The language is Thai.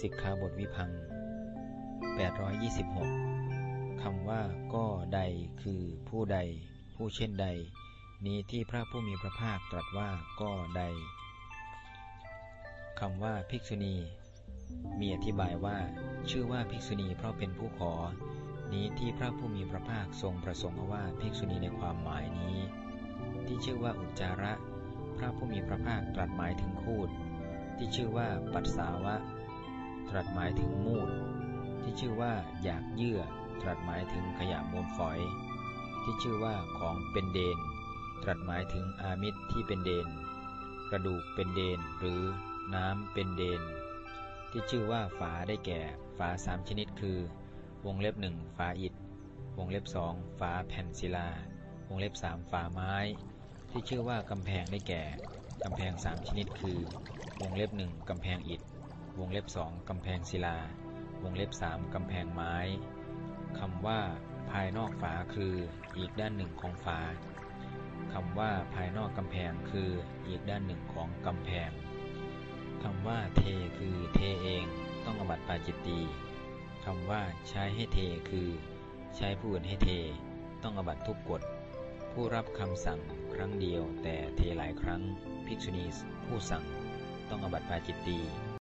สิกขาบทวิพัง 826 คำว่าก็ใดคือผู้ใด ผู้เช่นใด นี้ที่พระผู้มีพระภาคตรัสว่าก็ใด คำว่าภิกษุณี มีอธิบายว่า ชื่อว่าภิกษุณีเพราะเป็นผู้ขอ นี้ที่พระผู้มีพระภาคทรงประสงค์เอาว่าภิกษุณีในความหมายนี้ ที่ชื่อว่าอุจจาระ พระผู้มีพระภาคตรัสหมายถึงคูดที่ชื่อว่าปัสสาวะ รัสหมายถึงมูดที่ชื่อว่าอยากเยื่อ ตรัสหมายถึงขยะมูลฝอย ที่ชื่อว่าของเป็นเดน ตรัสหมายถึงอามิตรที่เป็นเดน กระดูกเป็นเดนหรือน้ำเป็นเดน ที่ชื่อว่าฝาได้แก่ ฝาสามชนิดคือ วงเล็บหนึ่งฝาอิฐ วงเล็บสองฝาแผ่นศิลา วงเล็บสามฝาไม้ ที่ชื่อว่ากำแพงได้แก่กำแพงสามชนิดคือ วงเล็บหนึ่งกำแพงอิฐ วงเล็บสองกำแพงศิลา วงเล็บสามกำแพงไม้คำว่า ภายนอกฝาคืออีกด้านหนึ่งของฝาคำว่าภายนอกกำแพงคืออีกด้านหนึ่งของกำแพงคำว่าเทคือเทเองต้องอบัติปาจิตตีคำว่าใช้ให้เทคือ ใช้ผู้อื่นให้เท ต้องอบัตทุกกฎ ผู้รับคำสั่งครั้งเดียวแต่เทหลายครั้ง ภิกษุณีผู้สั่งต้องอบัติปาจิตตี